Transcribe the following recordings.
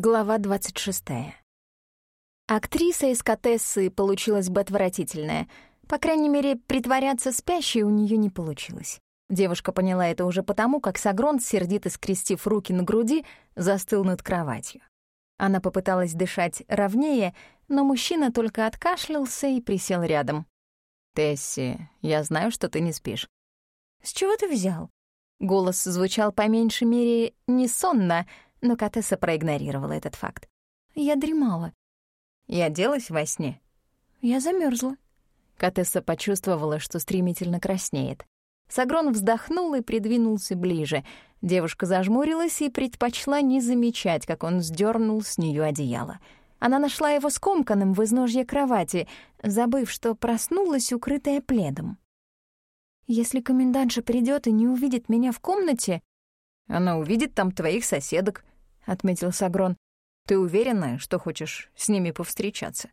Глава 26. Актриса из Катессы получилась бы отвратительная. По крайней мере, притворяться спящей у нее не получилось. Девушка поняла это уже потому, как Сагрон, сердито скрестив руки на груди, застыл над кроватью. Она попыталась дышать ровнее, но мужчина только откашлялся и присел рядом. «Тесси, я знаю, что ты не спишь». «С чего ты взял?» Голос звучал по меньшей мере не сонно, но Катесса проигнорировала этот факт. Я дремала. Я оделась во сне. Я замерзла. Катесса почувствовала, что стремительно краснеет. Сагрон вздохнул и придвинулся ближе. Девушка зажмурилась и предпочла не замечать, как он сдернул с нее одеяло. Она нашла его скомканным в изножье кровати, забыв, что проснулась, укрытая пледом. «Если комендантша придет и не увидит меня в комнате...» «Она увидит там твоих соседок», отметил Сагрон. «Ты уверена, что хочешь с ними повстречаться?»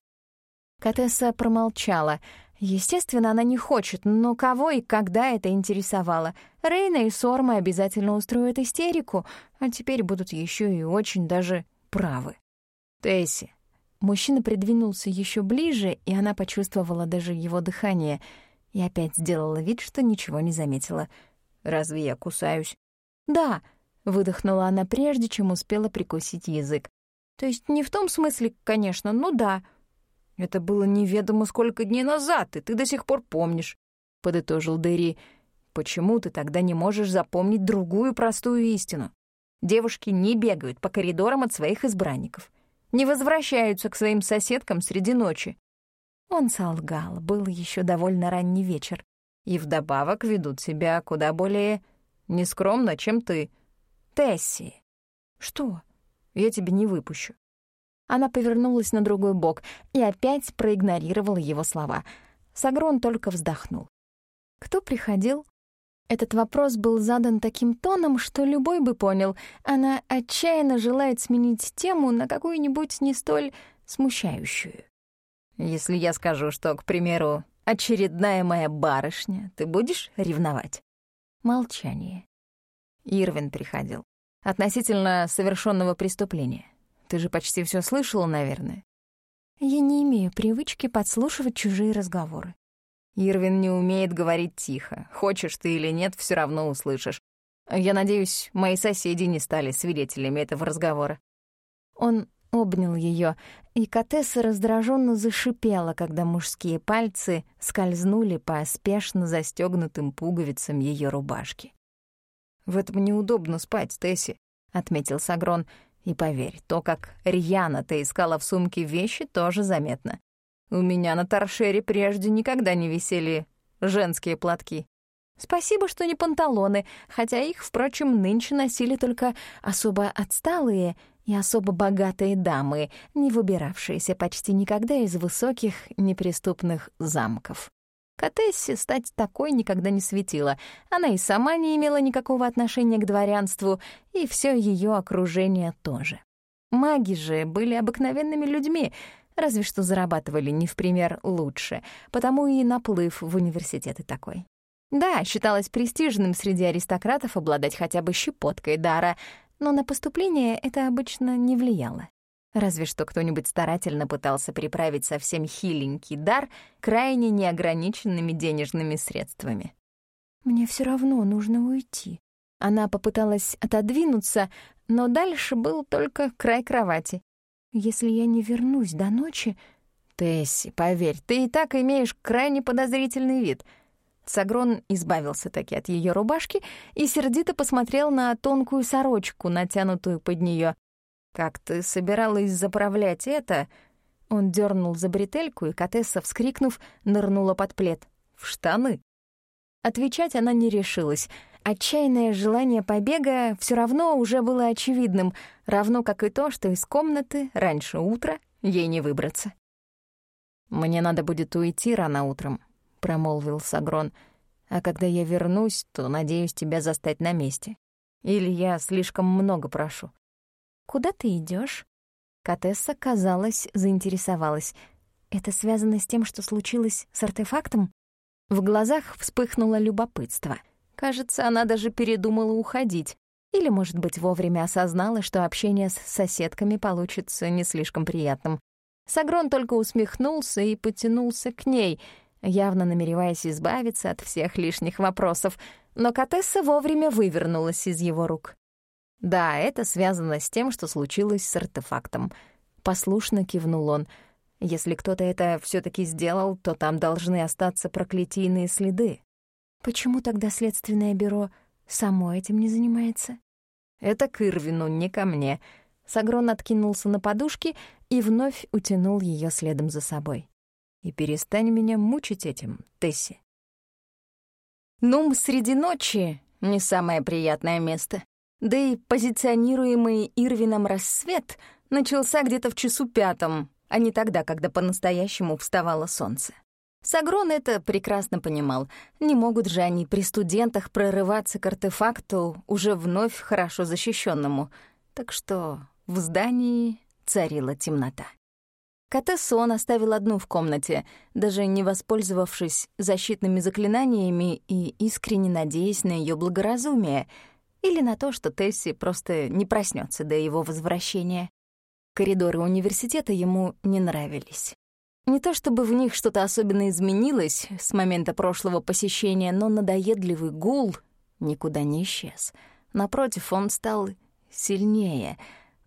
Катесса промолчала. Естественно, она не хочет, но кого и когда это интересовало? Рейна и Сорма обязательно устроят истерику, а теперь будут еще и очень даже правы. Тесси. Мужчина придвинулся еще ближе, и она почувствовала даже его дыхание и опять сделала вид, что ничего не заметила. «Разве я кусаюсь?» «Да», Выдохнула она прежде, чем успела прикусить язык. То есть не в том смысле, конечно, ну да. Это было неведомо сколько дней назад, и ты до сих пор помнишь, — подытожил Дэри. Почему ты тогда не можешь запомнить другую простую истину? Девушки не бегают по коридорам от своих избранников, не возвращаются к своим соседкам среди ночи. Он солгал, был еще довольно ранний вечер. И вдобавок ведут себя куда более нескромно, чем ты — Тесси!» «Что? Я тебя не выпущу». Она повернулась на другой бок и опять проигнорировала его слова. Сагрон только вздохнул. «Кто приходил?» Этот вопрос был задан таким тоном, что любой бы понял. Она отчаянно желает сменить тему на какую-нибудь не столь смущающую. «Если я скажу, что, к примеру, очередная моя барышня, ты будешь ревновать?» Молчание. Ирвин приходил. Относительно совершенного преступления. Ты же почти все слышала, наверное. Я не имею привычки подслушивать чужие разговоры. Ирвин не умеет говорить тихо. Хочешь ты или нет, все равно услышишь. Я надеюсь, мои соседи не стали свидетелями этого разговора. Он обнял ее, и Катесса раздраженно зашипела, когда мужские пальцы скользнули по спешно застегнутым пуговицам ее рубашки. «В этом неудобно спать, Тесси», — отметил Сагрон. «И поверь, то, как рьяно ты искала в сумке вещи, тоже заметно. У меня на торшере прежде никогда не висели женские платки». Спасибо, что не панталоны, хотя их, впрочем, нынче носили только особо отсталые и особо богатые дамы, не выбиравшиеся почти никогда из высоких неприступных замков. Катессе стать такой никогда не светила. Она и сама не имела никакого отношения к дворянству, и все ее окружение тоже. Маги же были обыкновенными людьми, разве что зарабатывали не в пример лучше, потому и наплыв в университеты такой. Да, считалось престижным среди аристократов обладать хотя бы щепоткой дара, но на поступление это обычно не влияло. Разве что кто-нибудь старательно пытался приправить совсем хиленький дар крайне неограниченными денежными средствами. «Мне все равно нужно уйти». Она попыталась отодвинуться, но дальше был только край кровати. «Если я не вернусь до ночи...» «Тесси, поверь, ты и так имеешь крайне подозрительный вид», Сагрон избавился таки от ее рубашки и сердито посмотрел на тонкую сорочку, натянутую под нее. «Как ты собиралась заправлять это?» Он дернул за бретельку, и Катесса, вскрикнув, нырнула под плед. «В штаны?» Отвечать она не решилась. Отчаянное желание побега все равно уже было очевидным, равно как и то, что из комнаты раньше утра ей не выбраться. «Мне надо будет уйти рано утром», — промолвил Сагрон. «А когда я вернусь, то надеюсь тебя застать на месте. Или я слишком много прошу?» «Куда ты идешь? Катесса, казалось, заинтересовалась. «Это связано с тем, что случилось с артефактом?» В глазах вспыхнуло любопытство. Кажется, она даже передумала уходить. Или, может быть, вовремя осознала, что общение с соседками получится не слишком приятным. Сагрон только усмехнулся и потянулся к ней, явно намереваясь избавиться от всех лишних вопросов, но Катесса вовремя вывернулась из его рук. Да, это связано с тем, что случилось с артефактом. Послушно кивнул он. Если кто-то это все таки сделал, то там должны остаться проклятийные следы. Почему тогда следственное бюро само этим не занимается? Это к Ирвину, не ко мне. Сагрон откинулся на подушки и вновь утянул ее следом за собой. И перестань меня мучить этим, Тесси. Нум среди ночи — не самое приятное место. Да и позиционируемый Ирвином рассвет начался где-то в часу пятом, а не тогда, когда по-настоящему вставало солнце. Сагрон это прекрасно понимал. Не могут же они при студентах прорываться к артефакту, уже вновь хорошо защищенному. Так что в здании царила темнота. Катессу он оставил одну в комнате, даже не воспользовавшись защитными заклинаниями и искренне надеясь на ее благоразумие или на то, что Тесси просто не проснется до его возвращения. Коридоры университета ему не нравились. Не то чтобы в них что-то особенно изменилось с момента прошлого посещения, но надоедливый гул никуда не исчез. Напротив, он стал сильнее,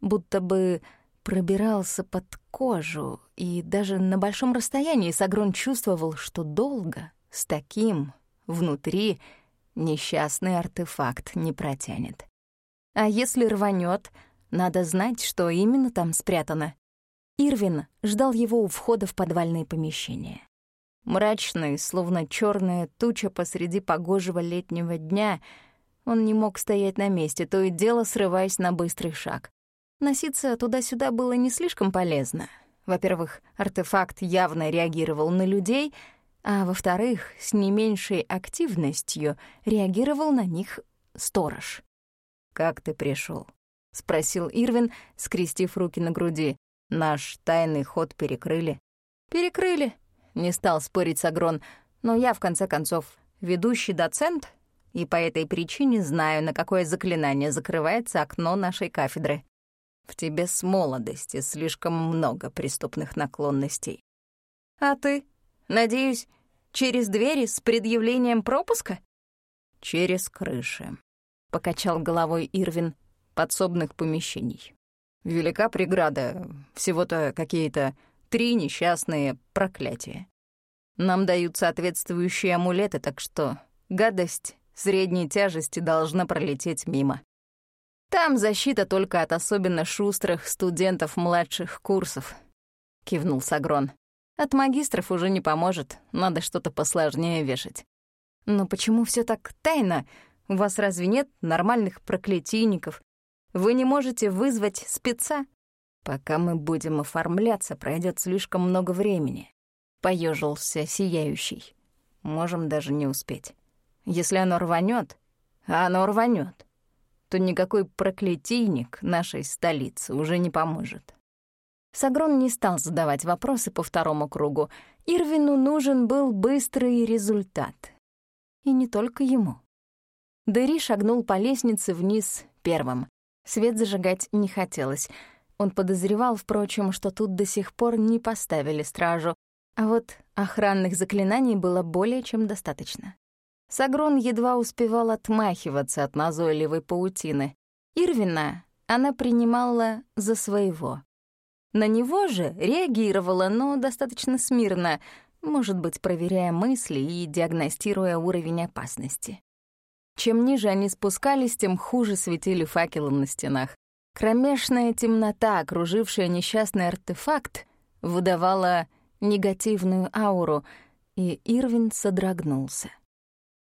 будто бы пробирался под кожу, и даже на большом расстоянии Сагрон чувствовал, что долго с таким внутри несчастный артефакт не протянет. А если рванет, надо знать, что именно там спрятано. Ирвин ждал его у входа в подвальные помещения. Мрачный, словно черная туча посреди погожего летнего дня, он не мог стоять на месте, то и дело срываясь на быстрый шаг. Носиться туда-сюда было не слишком полезно. Во-первых, артефакт явно реагировал на людей, а во-вторых, с не меньшей активностью реагировал на них сторож. «Как ты пришел? спросил Ирвин, скрестив руки на груди. Наш тайный ход перекрыли. Перекрыли, не стал спорить Сагрон, но я, в конце концов, ведущий доцент, и по этой причине знаю, на какое заклинание закрывается окно нашей кафедры. В тебе с молодости слишком много преступных наклонностей. А ты? Надеюсь, через двери с предъявлением пропуска? Через крыши. Покачал головой Ирвин подсобных помещений. Велика преграда, всего-то какие-то три несчастные проклятия. Нам дают соответствующие амулеты, так что гадость средней тяжести должна пролететь мимо. Там защита только от особенно шустрых студентов младших курсов, кивнул Сагрон. От магистров уже не поможет, надо что-то посложнее вешать. Но почему все так тайно? У вас разве нет нормальных проклятийников, вы не можете вызвать спеца? Пока мы будем оформляться, пройдет слишком много времени. Поежился сияющий. Можем даже не успеть. Если оно рванет, а оно рванет, то никакой проклятийник нашей столицы уже не поможет. Сагрон не стал задавать вопросы по второму кругу. Ирвину нужен был быстрый результат. И не только ему. Дэри шагнул по лестнице вниз первым. Свет зажигать не хотелось. Он подозревал, впрочем, что тут до сих пор не поставили стражу, а вот охранных заклинаний было более чем достаточно. Сагрон едва успевал отмахиваться от назойливой паутины. Ирвина она принимала за своего. На него же реагировала, но достаточно смирно, может быть, проверяя мысли и диагностируя уровень опасности. Чем ниже они спускались, тем хуже светили факелы на стенах. Кромешная темнота, окружившая несчастный артефакт, выдавала негативную ауру, и Ирвин содрогнулся.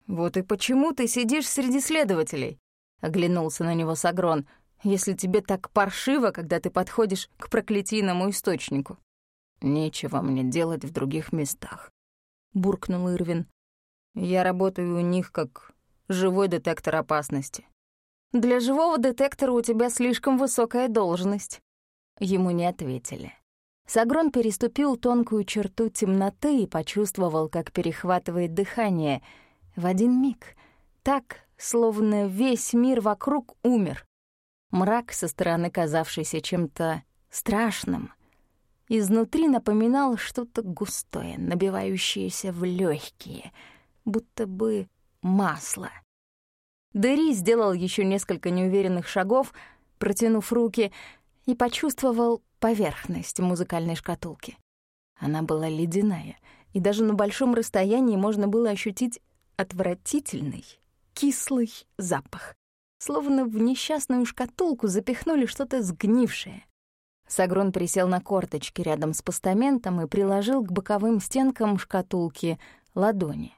«Вот и почему ты сидишь среди следователей?» — оглянулся на него Сагрон. «Если тебе так паршиво, когда ты подходишь к проклятийному источнику». «Нечего мне делать в других местах», — буркнул Ирвин. «Я работаю у них как живой детектор опасности. Для живого детектора у тебя слишком высокая должность. Ему не ответили. Сагрон переступил тонкую черту темноты и почувствовал, как перехватывает дыхание. В один миг. Так, словно весь мир вокруг умер. Мрак, со стороны казавшийся чем-то страшным, изнутри напоминал что-то густое, набивающееся в легкие, будто бы масло. Дэри сделал еще несколько неуверенных шагов, протянув руки, и почувствовал поверхность музыкальной шкатулки. Она была ледяная, и даже на большом расстоянии можно было ощутить отвратительный, кислый запах. Словно в несчастную шкатулку запихнули что-то сгнившее. Сагрон присел на корточки рядом с постаментом и приложил к боковым стенкам шкатулки ладони.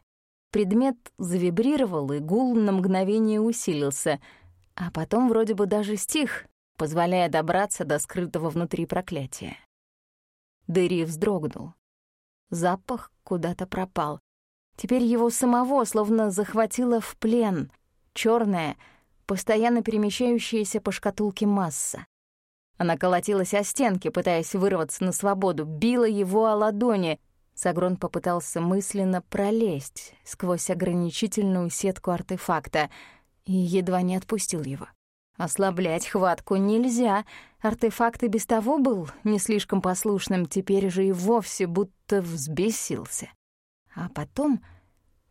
Предмет завибрировал, и гул на мгновение усилился, а потом вроде бы даже стих, позволяя добраться до скрытого внутри проклятия. Дэри вздрогнул. Запах куда-то пропал. Теперь его самого словно захватило в плен черная, постоянно перемещающаяся по шкатулке масса. Она колотилась о стенки, пытаясь вырваться на свободу, била его о ладони. Сагрон попытался мысленно пролезть сквозь ограничительную сетку артефакта и едва не отпустил его. Ослаблять хватку нельзя. Артефакт и без того был не слишком послушным, теперь же и вовсе будто взбесился. А потом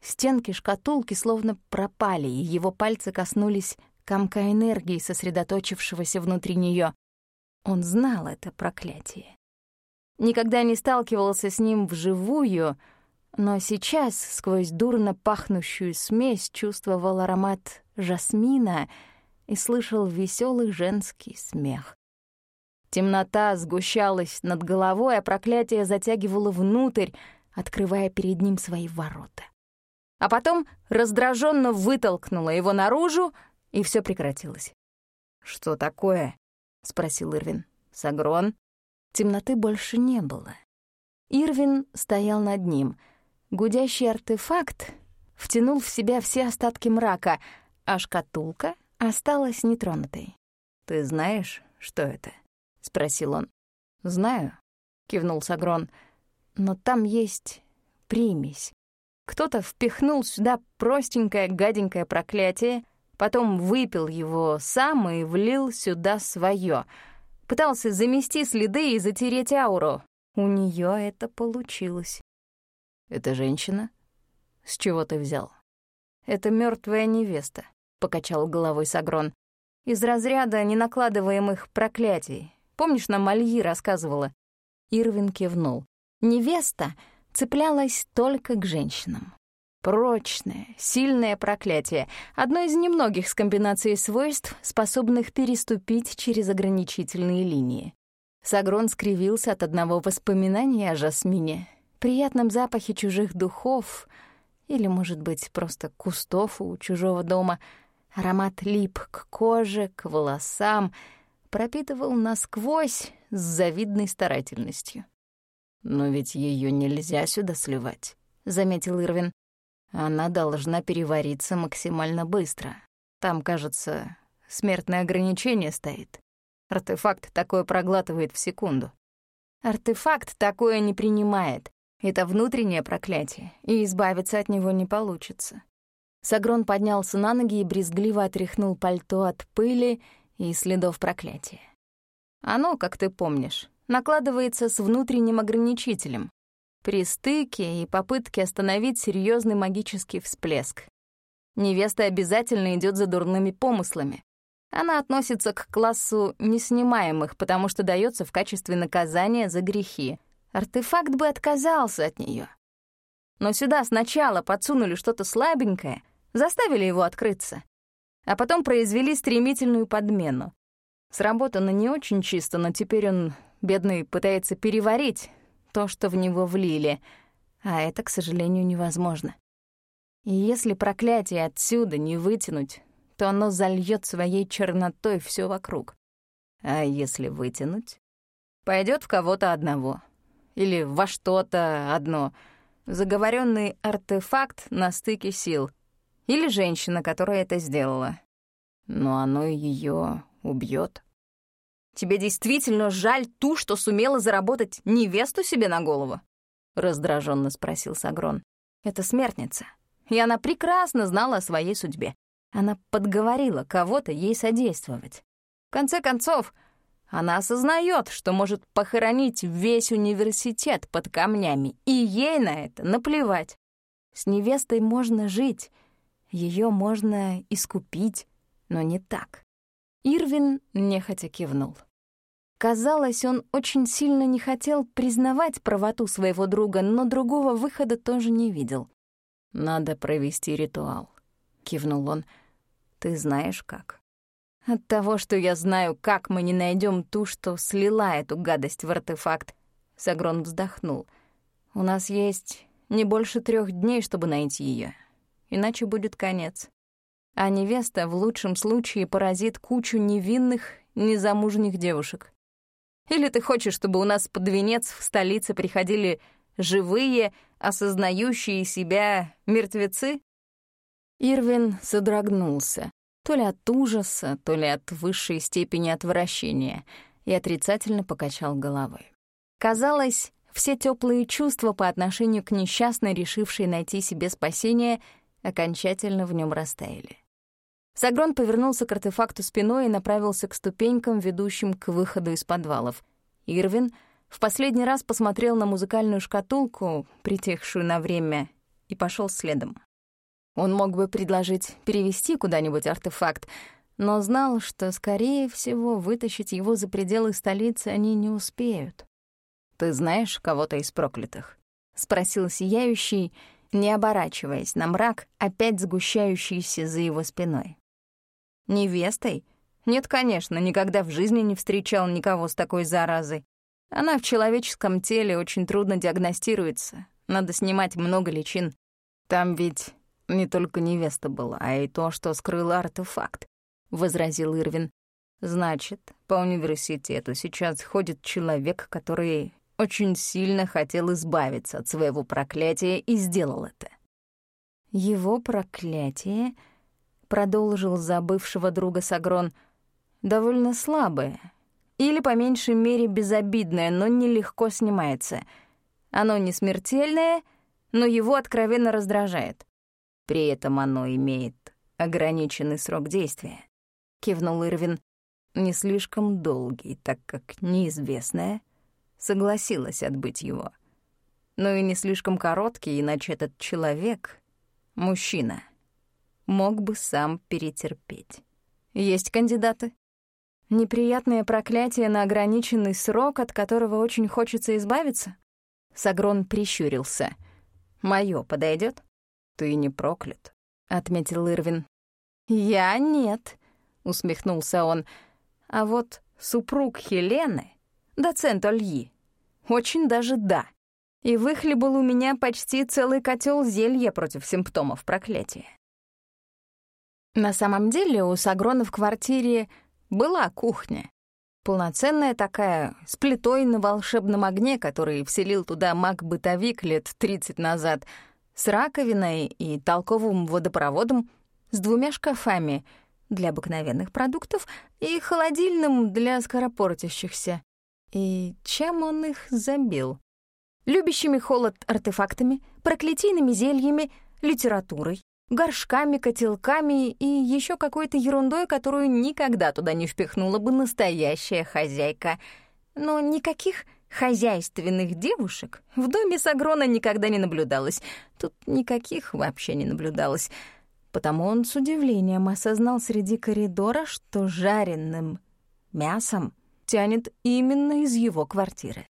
стенки шкатулки словно пропали, и его пальцы коснулись комка энергии, сосредоточившегося внутри нее. Он знал это проклятие. Никогда не сталкивался с ним вживую, но сейчас сквозь дурно пахнущую смесь чувствовал аромат жасмина — и слышал веселый женский смех. Темнота сгущалась над головой, а проклятие затягивало внутрь, открывая перед ним свои ворота. А потом раздраженно вытолкнула его наружу, и все прекратилось. «Что такое?» — спросил Ирвин. «Сагрон?» Темноты больше не было. Ирвин стоял над ним. Гудящий артефакт втянул в себя все остатки мрака, а шкатулка осталась нетронутой. «Ты знаешь, что это?» — спросил он. «Знаю», — кивнул Сагрон. «Но там есть примесь. Кто-то впихнул сюда простенькое гаденькое проклятие, потом выпил его сам и влил сюда свое. Пытался замести следы и затереть ауру. У нее это получилось. «Это женщина? С чего ты взял?» «Это мертвая невеста покачал головой Сагрон. Из разряда ненакладываемых проклятий. Помнишь, нам Мальи рассказывала? Ирвин кивнул. Невеста цеплялась только к женщинам. Прочное, сильное проклятие — одно из немногих с комбинацией свойств, способных переступить через ограничительные линии. Сагрон скривился от одного воспоминания о Жасмине, приятном запахе чужих духов или, может быть, просто кустов у чужого дома — Аромат лип к коже, к волосам, пропитывал насквозь с завидной старательностью. «Но ведь ее нельзя сюда сливать», — заметил Ирвин. «Она должна перевариться максимально быстро. Там, кажется, смертное ограничение стоит. Артефакт такое проглатывает в секунду». «Артефакт такое не принимает. Это внутреннее проклятие, и избавиться от него не получится. Сагрон поднялся на ноги и брезгливо отряхнул пальто от пыли и следов проклятия. Оно, как ты помнишь, накладывается с внутренним ограничителем. При стыке и попытке остановить серьезный магический всплеск. Невеста обязательно идет за дурными помыслами. Она относится к классу неснимаемых, потому что дается в качестве наказания за грехи. Артефакт бы отказался от нее. Но сюда сначала подсунули что-то слабенькое, заставили его открыться, а потом произвели стремительную подмену. Сработано не очень чисто, но теперь он, бедный, пытается переварить то, что в него влили, а это, к сожалению, невозможно. И если проклятие отсюда не вытянуть, то оно зальет своей чернотой все вокруг. А если вытянуть? Пойдет в кого-то одного. Или во что-то одно. Заговоренный артефакт на стыке сил. Или женщина, которая это сделала. Но оно ее убьет. Тебе действительно жаль ту, что сумела заработать невесту себе на голову? Раздраженно спросил Сагрон. Это смертница, и она прекрасно знала о своей судьбе. Она подговорила кого-то ей содействовать. В конце концов, она осознает, что может похоронить весь университет под камнями, и ей на это наплевать. С невестой можно жить, ее можно искупить, но не так. Ирвин нехотя кивнул. Казалось, он очень сильно не хотел признавать правоту своего друга, но другого выхода тоже не видел. «Надо провести ритуал», — кивнул он. «Ты знаешь как?» От того, что я знаю, как мы не найдем ту, что слила эту гадость в артефакт, Сагрон вздохнул. У нас есть не больше трех дней, чтобы найти ее, иначе будет конец. А невеста в лучшем случае поразит кучу невинных, незамужних девушек. Или ты хочешь, чтобы у нас под венец в столице приходили живые, осознающие себя мертвецы? Ирвин содрогнулся то ли от ужаса, то ли от высшей степени отвращения, и отрицательно покачал головой. Казалось, все теплые чувства по отношению к несчастной, решившей найти себе спасение, окончательно в нем растаяли. Сагрон повернулся к артефакту спиной и направился к ступенькам, ведущим к выходу из подвалов. Ирвин в последний раз посмотрел на музыкальную шкатулку, притихшую на время, и пошел следом. Он мог бы предложить перевести куда-нибудь артефакт, но знал, что, скорее всего, вытащить его за пределы столицы они не успеют. «Ты знаешь кого-то из проклятых?» — спросил Сияющий, не оборачиваясь на мрак, опять сгущающийся за его спиной. «Невестой? Нет, конечно, никогда в жизни не встречал никого с такой заразой. Она в человеческом теле очень трудно диагностируется, надо снимать много личин. Там ведь не только невеста была, а и то, что скрыл артефакт», — возразил Ирвин. «Значит, по университету сейчас ходит человек, который очень сильно хотел избавиться от своего проклятия и сделал это». «Его проклятие», — продолжил забывшего друга Сагрон, — «довольно слабое, или, по меньшей мере, безобидное, но нелегко снимается. Оно не смертельное, но его откровенно раздражает. При этом оно имеет ограниченный срок действия. Кивнул Ирвин. Не слишком долгий, так как неизвестная согласилась отбыть его. Но и не слишком короткий, иначе этот человек, мужчина, мог бы сам перетерпеть. Есть кандидаты? Неприятное проклятие на ограниченный срок, от которого очень хочется избавиться? Сагрон прищурился. Моё подойдет? «Ты не проклят», — отметил Ирвин. «Я нет», — усмехнулся он. «А вот супруг Хелены, доцент Ольи, очень даже да. И выхлебал у меня почти целый котел зелья против симптомов проклятия». На самом деле у Сагрона в квартире была кухня. Полноценная такая, с плитой на волшебном огне, который вселил туда маг-бытовик лет 30 назад — с раковиной и толковым водопроводом, с двумя шкафами для обыкновенных продуктов и холодильным для скоропортящихся. И чем он их забил? Любящими холод артефактами, проклятийными зельями, литературой, горшками, котелками и еще какой-то ерундой, которую никогда туда не впихнула бы настоящая хозяйка. Но никаких Хозяйственных девушек в доме Сагрона никогда не наблюдалось. Тут никаких вообще не наблюдалось. Потому он с удивлением осознал среди коридора, что жареным мясом тянет именно из его квартиры.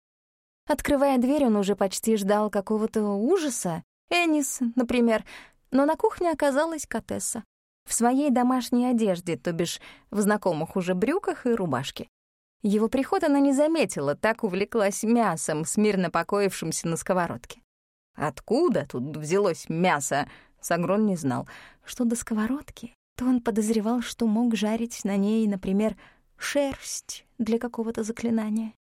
Открывая дверь, он уже почти ждал какого-то ужаса. Энис, например. Но на кухне оказалась Катесса. В своей домашней одежде, то бишь в знакомых уже брюках и рубашке. Его приход она не заметила, так увлеклась мясом, смирно покоившимся на сковородке. Откуда тут взялось мясо, Сагрон не знал. Что до сковородки, то он подозревал, что мог жарить на ней, например, шерсть для какого-то заклинания.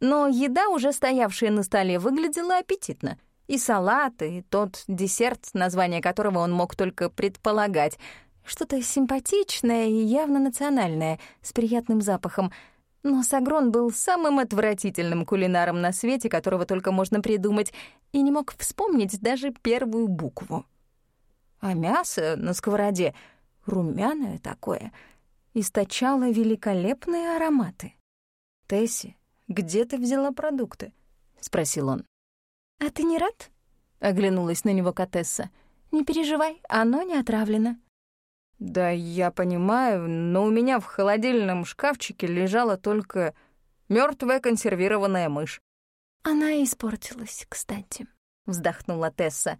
Но еда, уже стоявшая на столе, выглядела аппетитно. И салат, и тот десерт, название которого он мог только предполагать. Что-то симпатичное и явно национальное, с приятным запахом — но Сагрон был самым отвратительным кулинаром на свете, которого только можно придумать, и не мог вспомнить даже первую букву. А мясо на сковороде румяное такое, источало великолепные ароматы. «Тесси, где ты взяла продукты?» — спросил он. «А ты не рад?» — оглянулась на него Катесса. «Не переживай, оно не отравлено». «Да я понимаю, но у меня в холодильном шкафчике лежала только мертвая консервированная мышь». «Она испортилась, кстати», — вздохнула Тесса.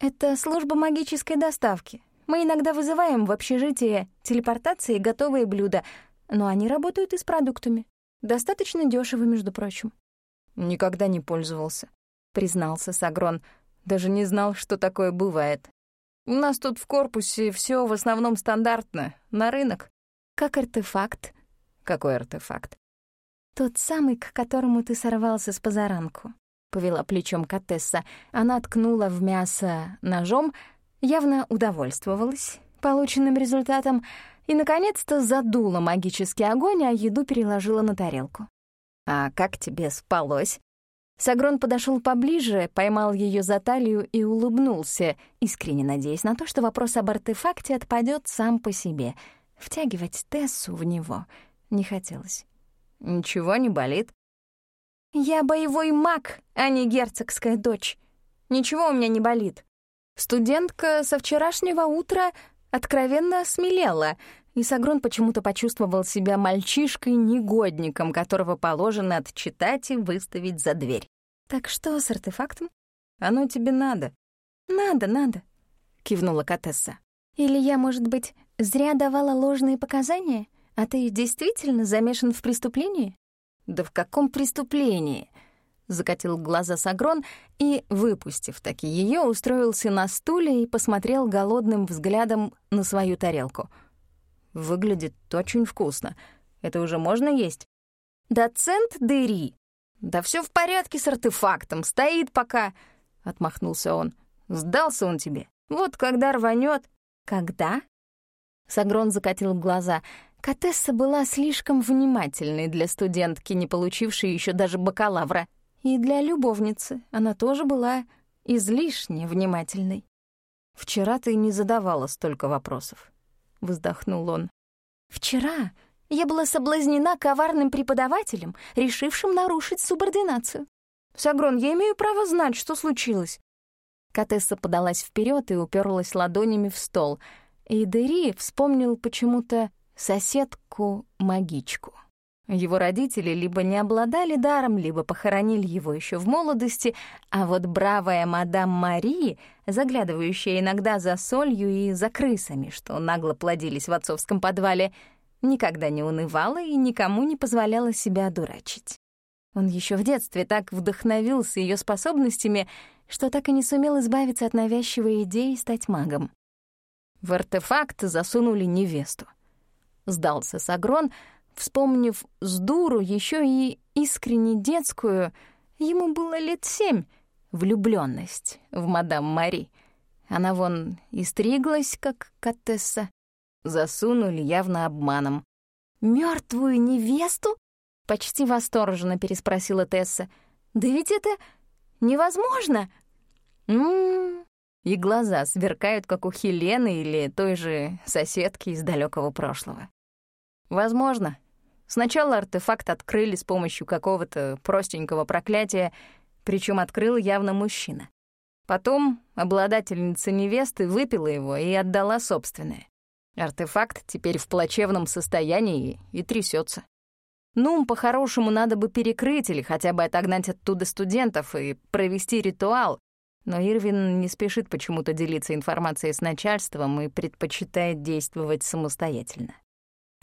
«Это служба магической доставки. Мы иногда вызываем в общежитие телепортации готовые блюда, но они работают и с продуктами. Достаточно дешево, между прочим». «Никогда не пользовался», — признался Сагрон. «Даже не знал, что такое бывает». У нас тут в корпусе все в основном стандартно, на рынок. Как артефакт. Какой артефакт? Тот самый, к которому ты сорвался с позаранку. Повела плечом Катесса. Она ткнула в мясо ножом, явно удовольствовалась полученным результатом и, наконец-то, задула магический огонь, а еду переложила на тарелку. «А как тебе спалось?» Сагрон подошел поближе, поймал ее за талию и улыбнулся, искренне надеясь на то, что вопрос об артефакте отпадет сам по себе. Втягивать Тессу в него не хотелось. «Ничего не болит?» «Я боевой маг, а не герцогская дочь. Ничего у меня не болит. Студентка со вчерашнего утра откровенно смелела, и Сагрон почему-то почувствовал себя мальчишкой-негодником, которого положено отчитать и выставить за дверь. «Так что с артефактом?» «Оно тебе надо». «Надо, надо», — кивнула Катесса. «Или я, может быть, зря давала ложные показания, а ты действительно замешан в преступлении?» «Да в каком преступлении?» Закатил глаза Сагрон и, выпустив таки ее, устроился на стуле и посмотрел голодным взглядом на свою тарелку — Выглядит очень вкусно. Это уже можно есть? Доцент Дери. Да все в порядке с артефактом, стоит пока. Отмахнулся он. Сдался он тебе. Вот когда рванет. Когда? Сагрон закатил глаза. Катесса была слишком внимательной для студентки, не получившей еще даже бакалавра. И для любовницы она тоже была излишне внимательной. Вчера ты не задавала столько вопросов. — вздохнул он. «Вчера я была соблазнена коварным преподавателем, решившим нарушить субординацию. Сагрон, я имею право знать, что случилось». Катесса подалась вперед и уперлась ладонями в стол. И Дери вспомнил почему-то соседку-магичку. Его родители либо не обладали даром, либо похоронили его еще в молодости, а вот бравая мадам Мари, заглядывающая иногда за солью и за крысами, что нагло плодились в отцовском подвале, никогда не унывала и никому не позволяла себя одурачить. Он еще в детстве так вдохновился ее способностями, что так и не сумел избавиться от навязчивой идеи стать магом. В артефакт засунули невесту. Сдался Сагрон — Вспомнив с дуру еще и искренне детскую, ему было лет семь, влюбленность в мадам Мари. Она вон и как Катесса. Засунули явно обманом. Мертвую невесту?» — почти восторженно переспросила Тесса. «Да ведь это невозможно!» «М-м-м!» И глаза сверкают, как у Хелены или той же соседки из далекого прошлого. «Возможно», Сначала артефакт открыли с помощью какого-то простенького проклятия, причем открыл явно мужчина. Потом обладательница невесты выпила его и отдала собственное. Артефакт теперь в плачевном состоянии и трясется. Ну, по-хорошему, надо бы перекрыть или хотя бы отогнать оттуда студентов и провести ритуал, но Ирвин не спешит почему-то делиться информацией с начальством и предпочитает действовать самостоятельно.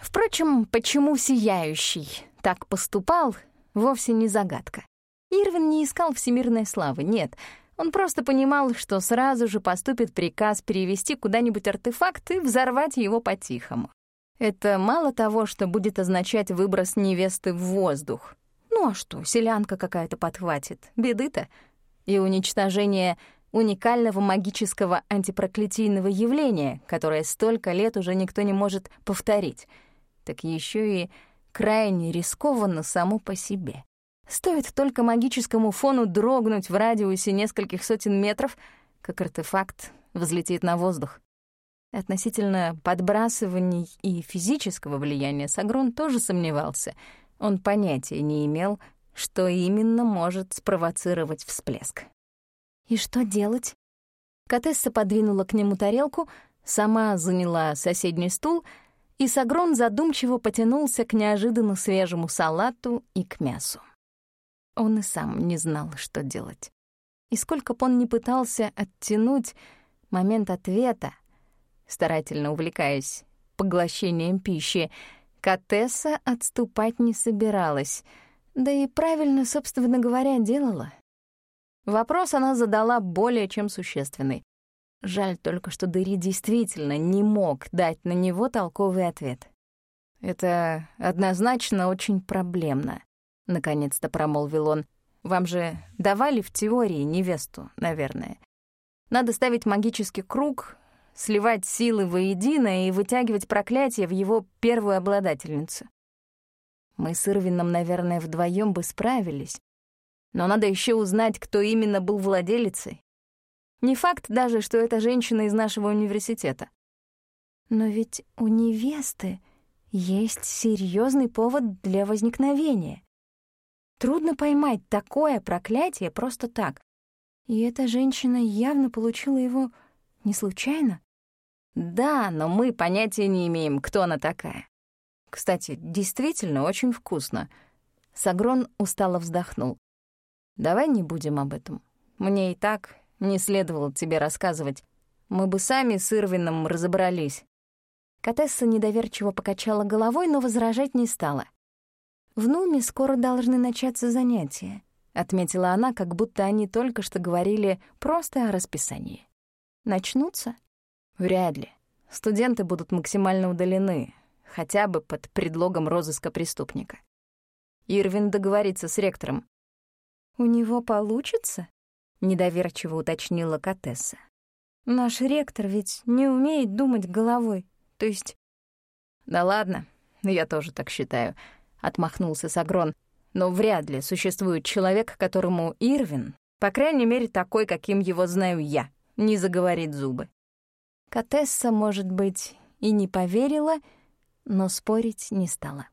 Впрочем, почему Сияющий так поступал, вовсе не загадка. Ирвин не искал всемирной славы, нет. Он просто понимал, что сразу же поступит приказ перевести куда-нибудь артефакт и взорвать его по-тихому. Это мало того, что будет означать выброс невесты в воздух. Ну а что, селянка какая-то подхватит, беды-то. И уничтожение уникального магического антипроклятийного явления, которое столько лет уже никто не может повторить — так еще и крайне рискованно само по себе. Стоит только магическому фону дрогнуть в радиусе нескольких сотен метров, как артефакт взлетит на воздух. Относительно подбрасываний и физического влияния Сагрон тоже сомневался. Он понятия не имел, что именно может спровоцировать всплеск. «И что делать?» Катесса подвинула к нему тарелку, сама заняла соседний стул, и Сагрон задумчиво потянулся к неожиданно свежему салату и к мясу. Он и сам не знал, что делать. И сколько б он ни пытался оттянуть момент ответа, старательно увлекаясь поглощением пищи, Катесса отступать не собиралась, да и правильно, собственно говоря, делала. Вопрос она задала более чем существенный. Жаль только, что Дыри действительно не мог дать на него толковый ответ. «Это однозначно очень проблемно», — наконец-то промолвил он. «Вам же давали в теории невесту, наверное. Надо ставить магический круг, сливать силы воедино и вытягивать проклятие в его первую обладательницу. Мы с Ирвином, наверное, вдвоем бы справились, но надо еще узнать, кто именно был владелицей. Не факт даже, что это женщина из нашего университета. Но ведь у невесты есть серьезный повод для возникновения. Трудно поймать такое проклятие просто так. И эта женщина явно получила его не случайно. Да, но мы понятия не имеем, кто она такая. Кстати, действительно очень вкусно. Сагрон устало вздохнул. Давай не будем об этом. Мне и так не следовало тебе рассказывать. Мы бы сами с Ирвином разобрались». Катесса недоверчиво покачала головой, но возражать не стала. «В Нуме скоро должны начаться занятия», — отметила она, как будто они только что говорили просто о расписании. «Начнутся?» «Вряд ли. Студенты будут максимально удалены, хотя бы под предлогом розыска преступника. Ирвин договорится с ректором. «У него получится?» — недоверчиво уточнила Катесса. «Наш ректор ведь не умеет думать головой, то есть...» «Да ладно, я тоже так считаю», — отмахнулся Сагрон. «Но вряд ли существует человек, которому Ирвин, по крайней мере такой, каким его знаю я, не заговорит зубы». Катесса, может быть, и не поверила, но спорить не стала.